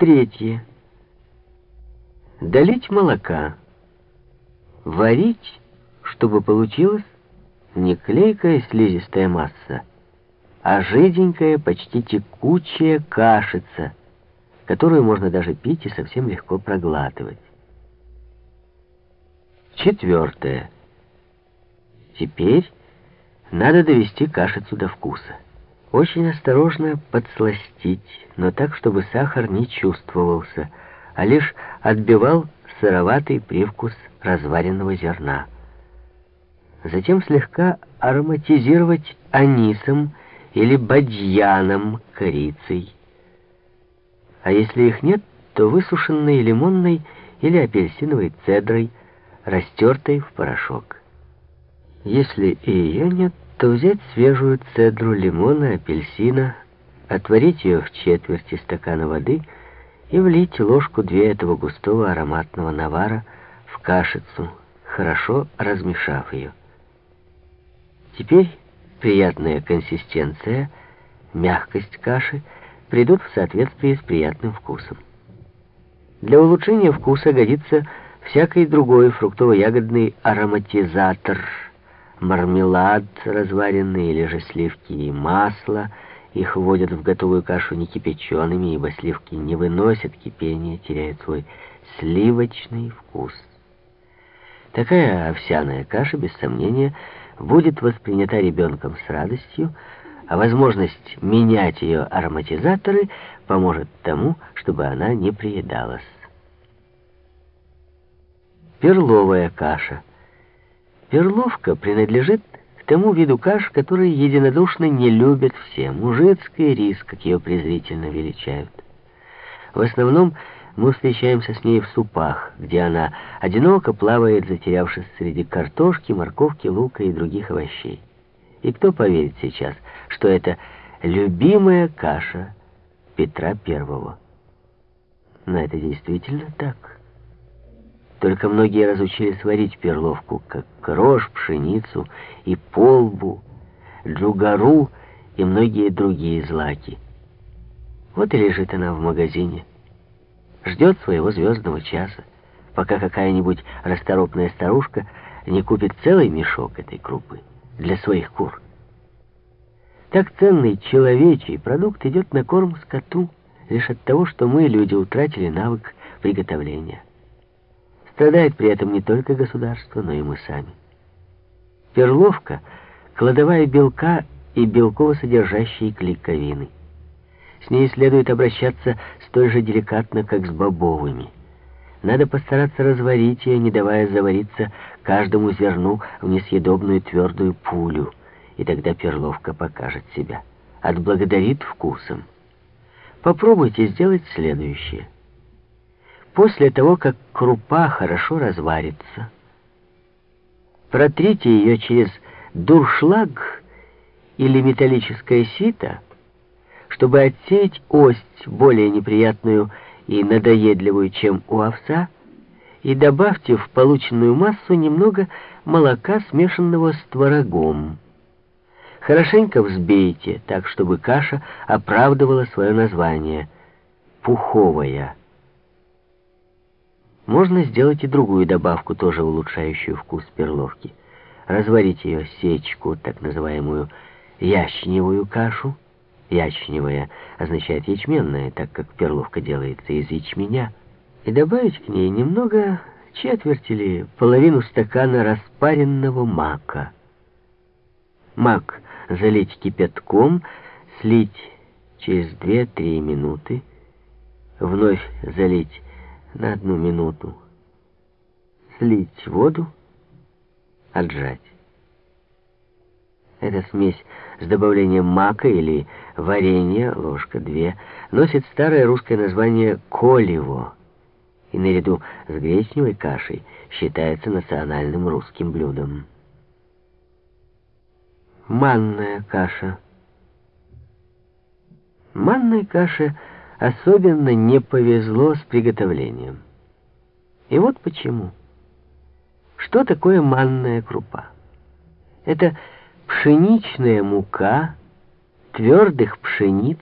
Третье. Долить молока. Варить, чтобы получилась не клейкая слизистая масса, а жиденькая, почти текучая кашица, которую можно даже пить и совсем легко проглатывать. Четвертое. Теперь надо довести кашицу до вкуса. Очень осторожно подсластить, но так, чтобы сахар не чувствовался, а лишь отбивал сыроватый привкус разваренного зерна. Затем слегка ароматизировать анисом или бадьяном, корицей. А если их нет, то высушенной лимонной или апельсиновой цедрой, растертой в порошок. Если и ее нет, то взять свежую цедру лимона, апельсина, отварить ее в четверти стакана воды и влить ложку-две этого густого ароматного навара в кашицу, хорошо размешав ее. Теперь приятная консистенция, мягкость каши придут в соответствии с приятным вкусом. Для улучшения вкуса годится всякий другой фруктово-ягодный ароматизатор – мармелад разваренный или же сливки и масло. Их вводят в готовую кашу не кипячеными, ибо сливки не выносят кипения, теряют свой сливочный вкус. Такая овсяная каша, без сомнения, будет воспринята ребенком с радостью, а возможность менять ее ароматизаторы поможет тому, чтобы она не приедалась. Перловая каша – Перловка принадлежит к тому виду каш, который единодушно не любят все. Мужицкий рис, как ее презрительно величают. В основном мы встречаемся с ней в супах, где она одиноко плавает, затерявшись среди картошки, морковки, лука и других овощей. И кто поверит сейчас, что это любимая каша Петра Первого? Но это действительно так. Только многие разучились варить перловку, как рожь, пшеницу и полбу, джугару и многие другие злаки. Вот и лежит она в магазине, ждет своего звездного часа, пока какая-нибудь расторопная старушка не купит целый мешок этой крупы для своих кур. Так ценный человечий продукт идет на корм скоту лишь от того, что мы, люди, утратили навык приготовления. Страдает при этом не только государство, но и мы сами. Перловка — кладовая белка и белково-содержащие клейковины. С ней следует обращаться столь же деликатно, как с бобовыми. Надо постараться разварить ее, не давая завариться каждому зерну в несъедобную твердую пулю, и тогда перловка покажет себя, отблагодарит вкусом. Попробуйте сделать следующее — После того, как крупа хорошо разварится, протрите ее через дуршлаг или металлическое сито, чтобы отсеять ость, более неприятную и надоедливую, чем у овса, и добавьте в полученную массу немного молока, смешанного с творогом. Хорошенько взбейте, так чтобы каша оправдывала свое название — пуховая. Можно сделать и другую добавку, тоже улучшающую вкус перловки. Разварить ее сечку, так называемую ячневую кашу. Ячневая означает ячменная, так как перловка делается из ячменя. И добавить к ней немного, четверть или половину стакана распаренного мака. Мак залить кипятком, слить через 2-3 минуты, вновь залить на одну минуту. Слить воду, отжать. Эта смесь с добавлением мака или варенья, ложка две, носит старое русское название «колево» и наряду с гречневой кашей считается национальным русским блюдом. Манная каша. Манная каша — особенно не повезло с приготовлением. И вот почему. Что такое манная крупа? Это пшеничная мука твердых пшениц,